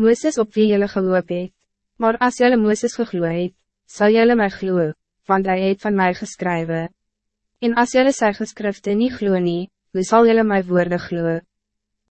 Mooses op wie jullie geloop het. Maar als jullie Mooses gegloe het, sal jylle my geloo, want hy het van mij geschreven. En als jullie sy geskrifte nie glo nie, hoe sal jylle my woorde gloeien?